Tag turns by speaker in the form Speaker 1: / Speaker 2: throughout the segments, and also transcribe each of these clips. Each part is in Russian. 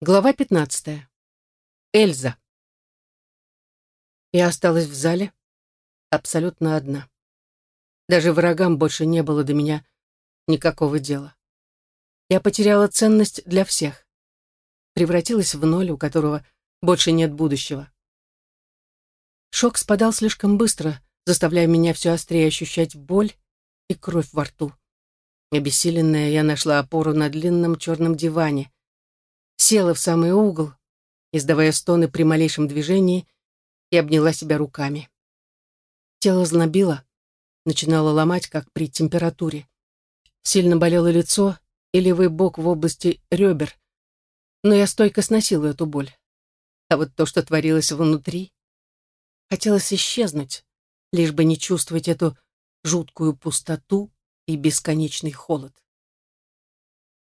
Speaker 1: Глава 15. Эльза. Я осталась в зале абсолютно одна. Даже врагам больше не было до меня никакого дела. Я потеряла ценность для всех. Превратилась в ноль, у которого больше нет будущего. Шок спадал слишком быстро, заставляя меня все острее ощущать боль и кровь во рту. Обессиленная, я нашла опору на длинном черном диване, села в самый угол, издавая стоны при малейшем движении, и обняла себя руками. Тело знобило, начинало ломать, как при температуре. Сильно болело лицо и левый бок в области ребер, но я стойко сносила эту боль. А вот то, что творилось внутри, хотелось исчезнуть, лишь бы не чувствовать эту жуткую пустоту и бесконечный холод.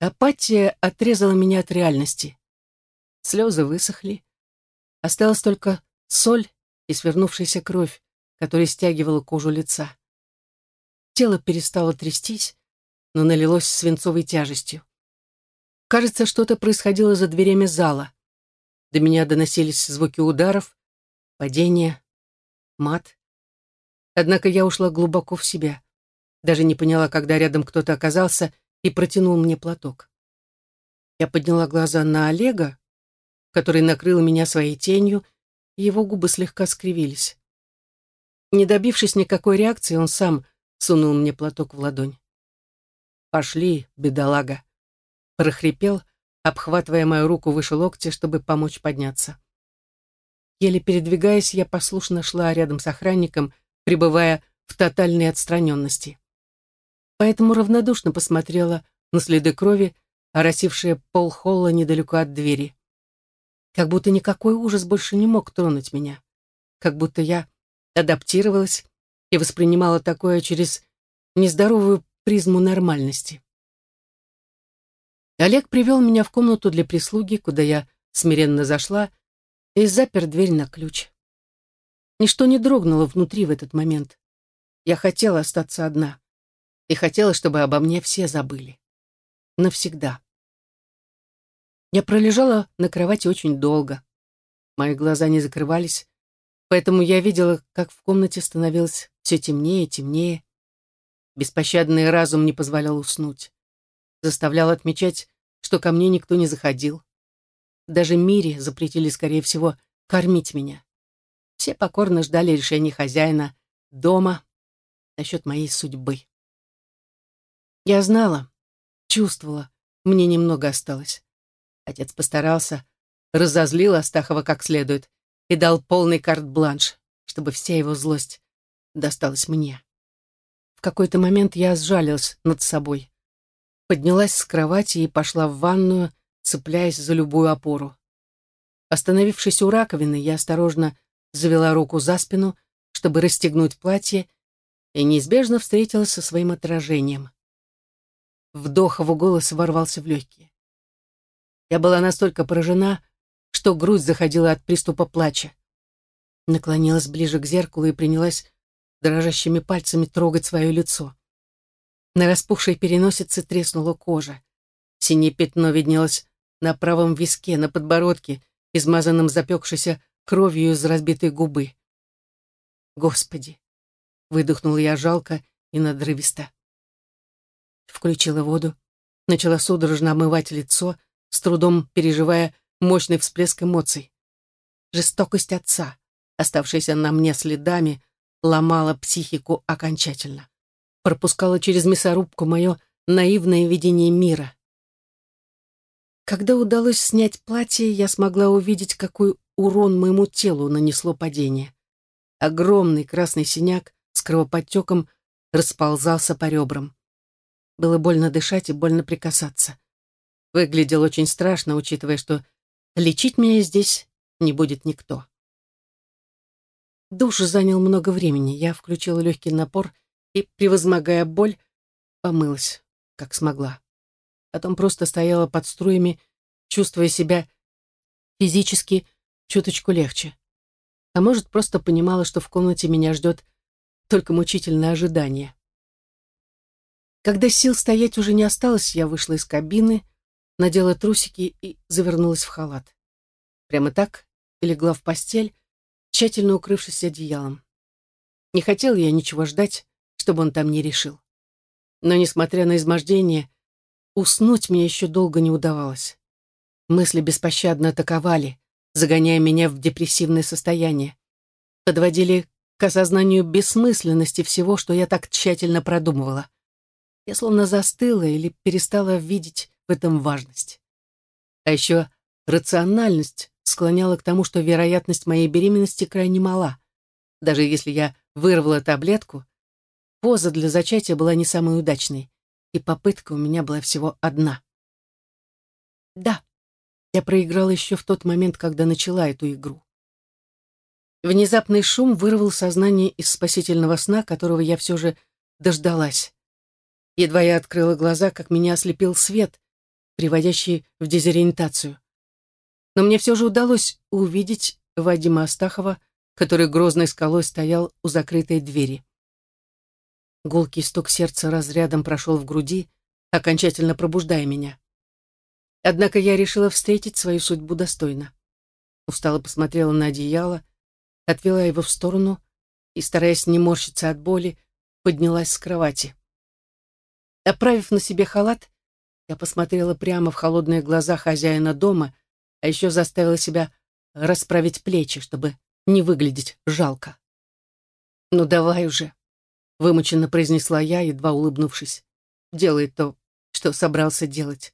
Speaker 1: Апатия отрезала меня от реальности. Слезы высохли. Осталась только соль и свернувшаяся кровь, которая стягивала кожу лица. Тело перестало трястись, но налилось свинцовой тяжестью. Кажется, что-то происходило за дверями зала. До меня доносились звуки ударов, падения, мат. Однако я ушла глубоко в себя. Даже не поняла, когда рядом кто-то оказался и протянул мне платок. Я подняла глаза на Олега, который накрыл меня своей тенью, и его губы слегка скривились. Не добившись никакой реакции, он сам сунул мне платок в ладонь. «Пошли, бедолага», — прохрипел, обхватывая мою руку выше локтя, чтобы помочь подняться. Еле передвигаясь, я послушно шла рядом с охранником, пребывая в тотальной отстраненности поэтому равнодушно посмотрела на следы крови, оросившие пол холла недалеко от двери. Как будто никакой ужас больше не мог тронуть меня. Как будто я адаптировалась и воспринимала такое через нездоровую призму нормальности. Олег привел меня в комнату для прислуги, куда я смиренно зашла и запер дверь на ключ. Ничто не дрогнуло внутри в этот момент. Я хотела остаться одна и хотела, чтобы обо мне все забыли. Навсегда. Я пролежала на кровати очень долго. Мои глаза не закрывались, поэтому я видела, как в комнате становилось все темнее и темнее. Беспощадный разум не позволял уснуть. Заставлял отмечать, что ко мне никто не заходил. Даже Мире запретили, скорее всего, кормить меня. Все покорно ждали решения хозяина дома насчет моей судьбы. Я знала, чувствовала, мне немного осталось. Отец постарался, разозлил Астахова как следует и дал полный карт-бланш, чтобы вся его злость досталась мне. В какой-то момент я сжалилась над собой. Поднялась с кровати и пошла в ванную, цепляясь за любую опору. Остановившись у раковины, я осторожно завела руку за спину, чтобы расстегнуть платье, и неизбежно встретилась со своим отражением. Вдох его голоса ворвался в легкие. Я была настолько поражена, что грудь заходила от приступа плача. Наклонилась ближе к зеркалу и принялась дрожащими пальцами трогать свое лицо. На распухшей переносице треснула кожа. Синее пятно виднелось на правом виске, на подбородке, измазанном запекшейся кровью из разбитой губы. «Господи!» — выдохнула я жалко и надрывисто. Включила воду, начала судорожно омывать лицо, с трудом переживая мощный всплеск эмоций. Жестокость отца, оставшаяся на мне следами, ломала психику окончательно. Пропускала через мясорубку мое наивное видение мира. Когда удалось снять платье, я смогла увидеть, какой урон моему телу нанесло падение. Огромный красный синяк с кровоподтеком расползался по ребрам. Было больно дышать и больно прикасаться. Выглядел очень страшно, учитывая, что лечить меня здесь не будет никто. Душ занял много времени. Я включила легкий напор и, превозмогая боль, помылась, как смогла. Потом просто стояла под струями, чувствуя себя физически чуточку легче. А может, просто понимала, что в комнате меня ждет только мучительное ожидание. Когда сил стоять уже не осталось, я вышла из кабины, надела трусики и завернулась в халат. Прямо так и легла в постель, тщательно укрывшись одеялом. Не хотела я ничего ждать, чтобы он там не решил. Но, несмотря на измождение, уснуть мне еще долго не удавалось. Мысли беспощадно атаковали, загоняя меня в депрессивное состояние. Подводили к осознанию бессмысленности всего, что я так тщательно продумывала. Я словно застыла или перестала видеть в этом важность. А еще рациональность склоняла к тому, что вероятность моей беременности крайне мала. Даже если я вырвала таблетку, поза для зачатия была не самой удачной, и попытка у меня была всего одна. Да, я проиграла еще в тот момент, когда начала эту игру. Внезапный шум вырвал сознание из спасительного сна, которого я все же дождалась. Едва я открыла глаза, как меня ослепил свет, приводящий в дезориентацию. Но мне все же удалось увидеть Вадима Астахова, который грозной скалой стоял у закрытой двери. Гулкий стук сердца разрядом прошел в груди, окончательно пробуждая меня. Однако я решила встретить свою судьбу достойно. Устало посмотрела на одеяло, отвела его в сторону и, стараясь не морщиться от боли, поднялась с кровати. Оправив на себе халат, я посмотрела прямо в холодные глаза хозяина дома, а еще заставила себя расправить плечи, чтобы не выглядеть жалко. «Ну давай уже», — вымученно произнесла я, едва улыбнувшись. «Делай то, что собрался делать».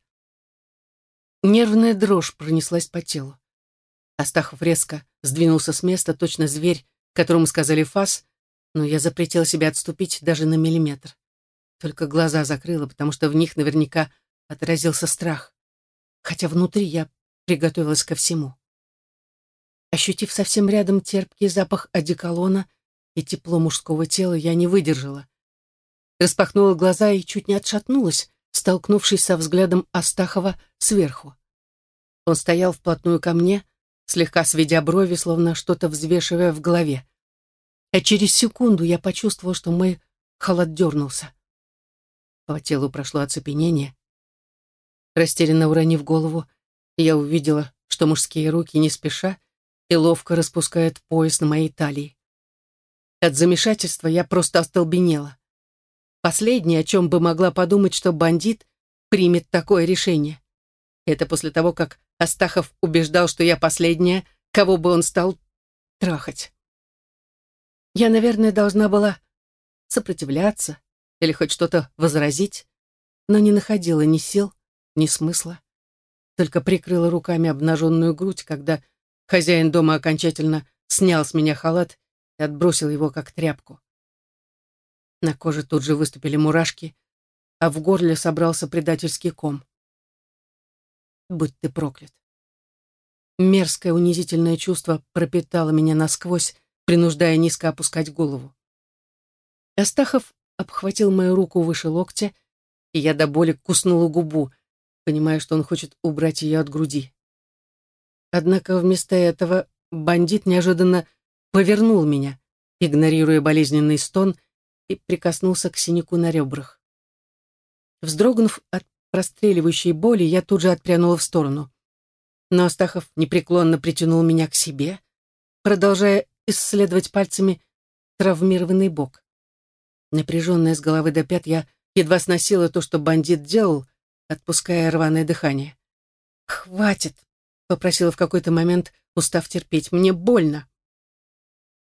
Speaker 1: Нервная дрожь пронеслась по телу. Астахов резко сдвинулся с места, точно зверь, которому сказали фас, но я запретила себе отступить даже на миллиметр. Только глаза закрыла, потому что в них наверняка отразился страх. Хотя внутри я приготовилась ко всему. Ощутив совсем рядом терпкий запах одеколона и тепло мужского тела, я не выдержала. Распахнула глаза и чуть не отшатнулась, столкнувшись со взглядом Астахова сверху. Он стоял вплотную ко мне, слегка сведя брови, словно что-то взвешивая в голове. А через секунду я почувствовала, что мой халат дернулся. По телу прошло оцепенение. Растерянно уронив голову, я увидела, что мужские руки не спеша и ловко распускают пояс на моей талии. От замешательства я просто остолбенела. Последнее, о чем бы могла подумать, что бандит примет такое решение. Это после того, как Астахов убеждал, что я последняя, кого бы он стал трахать. Я, наверное, должна была сопротивляться или хоть что-то возразить, но не находила ни сил, ни смысла. Только прикрыла руками обнаженную грудь, когда хозяин дома окончательно снял с меня халат и отбросил его как тряпку. На коже тут же выступили мурашки, а в горле собрался предательский ком. Будь ты проклят. Мерзкое унизительное чувство пропитало меня насквозь, принуждая низко опускать голову. Астахов обхватил мою руку выше локтя, и я до боли куснула губу, понимая, что он хочет убрать ее от груди. Однако вместо этого бандит неожиданно повернул меня, игнорируя болезненный стон — и прикоснулся к синяку на ребрах. Вздрогнув от простреливающей боли, я тут же отпрянула в сторону. Но Астахов непреклонно притянул меня к себе, продолжая исследовать пальцами травмированный бок. Напряженная с головы до пят, я едва сносила то, что бандит делал, отпуская рваное дыхание. «Хватит!» — попросила в какой-то момент, устав терпеть. «Мне больно!»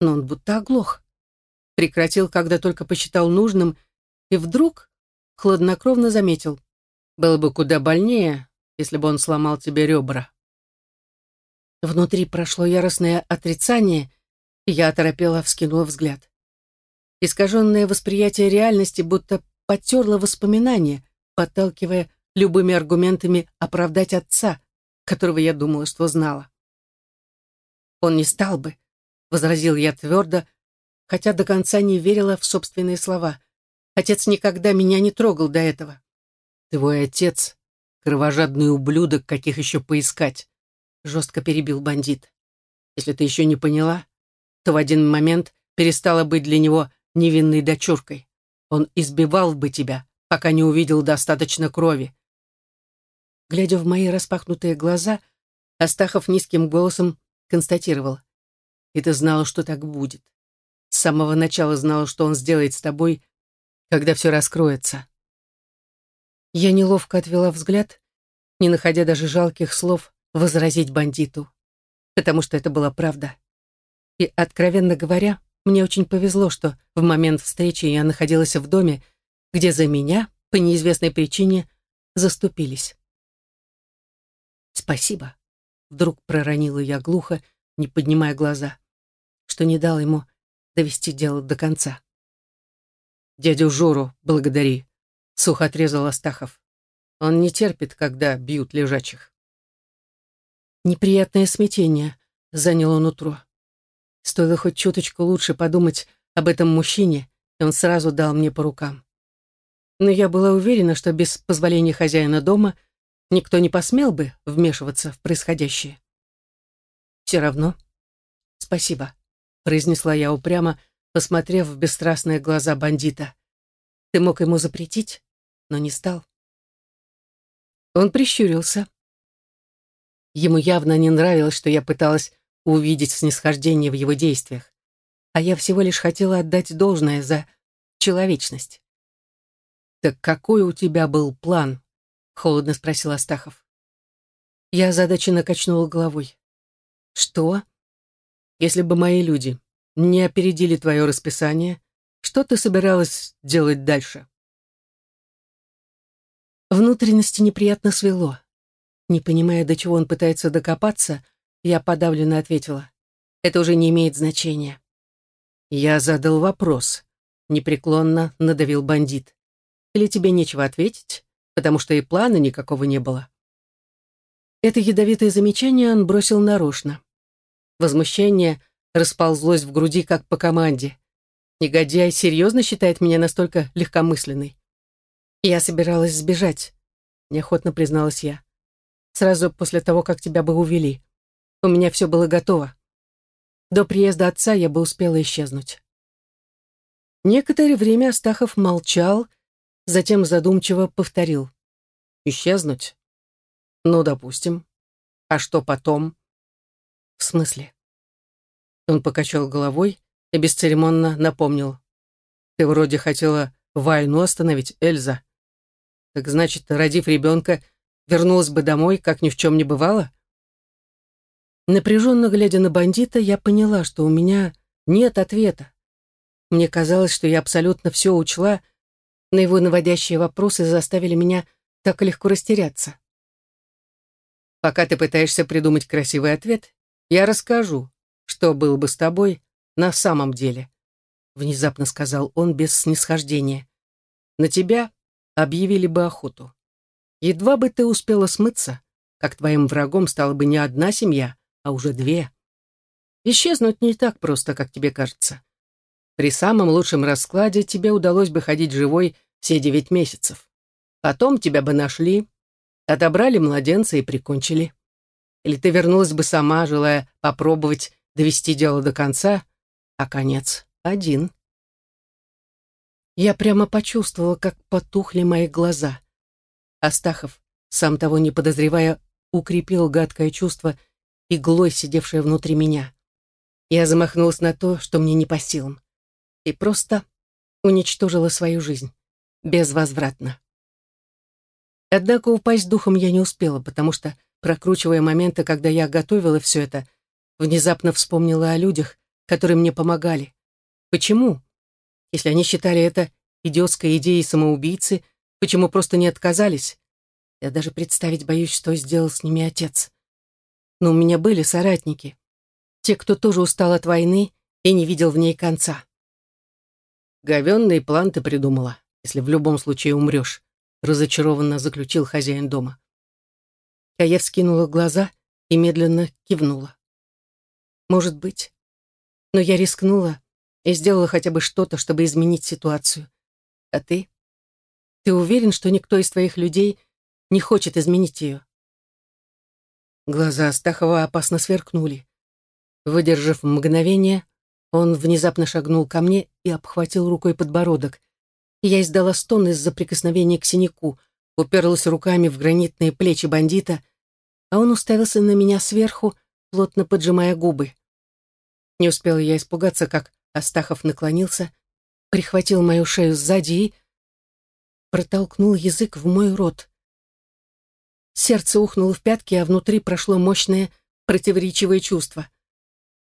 Speaker 1: Но он будто оглох прекратил, когда только посчитал нужным, и вдруг хладнокровно заметил. Было бы куда больнее, если бы он сломал тебе ребра. Внутри прошло яростное отрицание, и я оторопела вскинула взгляд. Искаженное восприятие реальности будто потерло воспоминания, подталкивая любыми аргументами оправдать отца, которого я думала, что знала. «Он не стал бы», — возразил я твердо, хотя до конца не верила в собственные слова. Отец никогда меня не трогал до этого. «Твой отец — кровожадный ублюдок, каких еще поискать», — жестко перебил бандит. «Если ты еще не поняла, то в один момент перестала быть для него невинной дочуркой. Он избивал бы тебя, пока не увидел достаточно крови. Глядя в мои распахнутые глаза, Астахов низким голосом констатировал. «И ты знала, что так будет. С самого начала знала, что он сделает с тобой, когда все раскроется». Я неловко отвела взгляд, не находя даже жалких слов возразить бандиту, потому что это была правда. И, откровенно говоря, мне очень повезло, что в момент встречи я находилась в доме, где за меня, по неизвестной причине, заступились. «Спасибо», — вдруг проронила я глухо, не поднимая глаза, что не дал ему довести дело до конца. «Дядю Жору благодари», — сухо отрезал Астахов. «Он не терпит, когда бьют лежачих». Неприятное смятение заняло нутро. Стоило хоть чуточку лучше подумать об этом мужчине, и он сразу дал мне по рукам. Но я была уверена, что без позволения хозяина дома никто не посмел бы вмешиваться в происходящее. «Все равно. Спасибо», — произнесла я упрямо, посмотрев в бесстрастные глаза бандита. «Ты мог ему запретить, но не стал». Он прищурился. Ему явно не нравилось, что я пыталась увидеть снисхождение в его действиях. А я всего лишь хотела отдать должное за человечность. «Так какой у тебя был план?» — холодно спросил Астахов. Я озадаченно качнула головой. «Что? Если бы мои люди не опередили твое расписание, что ты собиралась делать дальше?» Внутренности неприятно свело. Не понимая, до чего он пытается докопаться, я подавленно ответила. Это уже не имеет значения. Я задал вопрос. Непреклонно надавил бандит. Или тебе нечего ответить, потому что и плана никакого не было? Это ядовитое замечание он бросил нарочно. Возмущение расползлось в груди, как по команде. Негодяй серьезно считает меня настолько легкомысленной. Я собиралась сбежать, неохотно призналась я. Сразу после того, как тебя бы увели. У меня все было готово. До приезда отца я бы успела исчезнуть. Некоторое время Астахов молчал, затем задумчиво повторил. «Исчезнуть? Ну, допустим. А что потом?» «В смысле?» Он покачал головой и бесцеремонно напомнил. «Ты вроде хотела войну остановить, Эльза. Так значит, родив ребенка, вернулась бы домой, как ни в чем не бывало?» Напряженно глядя на бандита, я поняла, что у меня нет ответа. Мне казалось, что я абсолютно все учла, но его наводящие вопросы заставили меня так легко растеряться. Пока ты пытаешься придумать красивый ответ, я расскажу, что было бы с тобой на самом деле, внезапно сказал он без снисхождения. На тебя объявили бы охоту. Едва бы ты успела смыться, как твоим врагом стала бы не одна семья, а уже две. Исчезнуть не так просто, как тебе кажется. При самом лучшем раскладе тебе удалось бы ходить живой все девять месяцев. Потом тебя бы нашли, отобрали младенца и прикончили. Или ты вернулась бы сама, желая попробовать довести дело до конца, а конец один. Я прямо почувствовала, как потухли мои глаза. Астахов, сам того не подозревая, укрепил гадкое чувство иглой, сидевшая внутри меня. Я замахнулась на то, что мне не по силам, и просто уничтожила свою жизнь. Безвозвратно. Однако упасть духом я не успела, потому что, прокручивая моменты, когда я готовила все это, внезапно вспомнила о людях, которые мне помогали. Почему? Если они считали это идиотской идеей самоубийцы, почему просто не отказались? Я даже представить боюсь, что сделал с ними отец но у меня были соратники. Те, кто тоже устал от войны и не видел в ней конца. «Говенный план ты придумала, если в любом случае умрешь», разочарованно заключил хозяин дома. Кая вскинула глаза и медленно кивнула. «Может быть. Но я рискнула и сделала хотя бы что-то, чтобы изменить ситуацию. А ты? Ты уверен, что никто из твоих людей не хочет изменить ее?» Глаза Астахова опасно сверкнули. Выдержав мгновение, он внезапно шагнул ко мне и обхватил рукой подбородок. Я издала стон из-за прикосновения к синяку, уперлась руками в гранитные плечи бандита, а он уставился на меня сверху, плотно поджимая губы. Не успела я испугаться, как Астахов наклонился, прихватил мою шею сзади и протолкнул язык в мой рот. Сердце ухнуло в пятки, а внутри прошло мощное противоречивое чувство.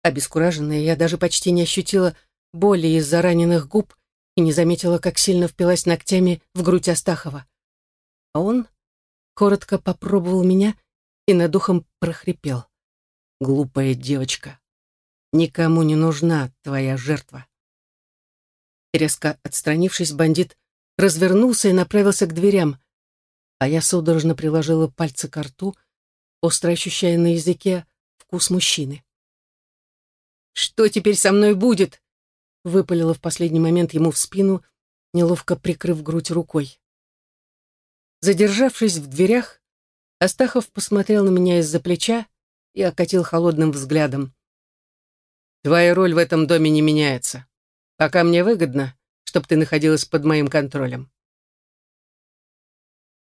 Speaker 1: Обескураженная, я даже почти не ощутила боли из-за раненых губ и не заметила, как сильно впилась ногтями в грудь Астахова. А он коротко попробовал меня и над духом прохрипел. «Глупая девочка, никому не нужна твоя жертва». Резко отстранившись, бандит развернулся и направился к дверям, а я судорожно приложила пальцы к рту, остро ощущая на языке вкус мужчины. «Что теперь со мной будет?» выпалила в последний момент ему в спину, неловко прикрыв грудь рукой. Задержавшись в дверях, Астахов посмотрел на меня из-за плеча и окатил холодным взглядом. «Твоя роль в этом доме не меняется. Пока мне выгодно, чтобы ты находилась под моим контролем.